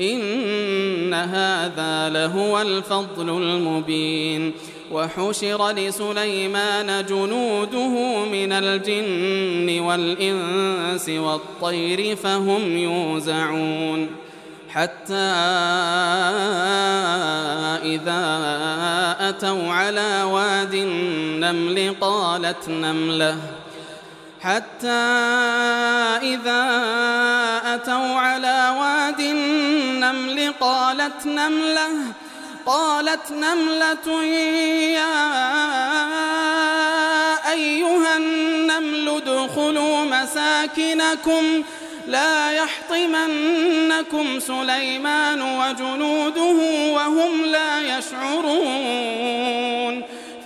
إن هذا لهو الفضل المبين. وحشر لسليمان جنوده من الجن والإنس والطير فهم يوزعون. حتى إذا أتوا على واد النمل قالت نملة. حتى إذا أتوا على النمل قالت نملة قالت نملة يا أيها النمل ادخلوا مساكنكم لا يحطمنكم سليمان وجنوده وهم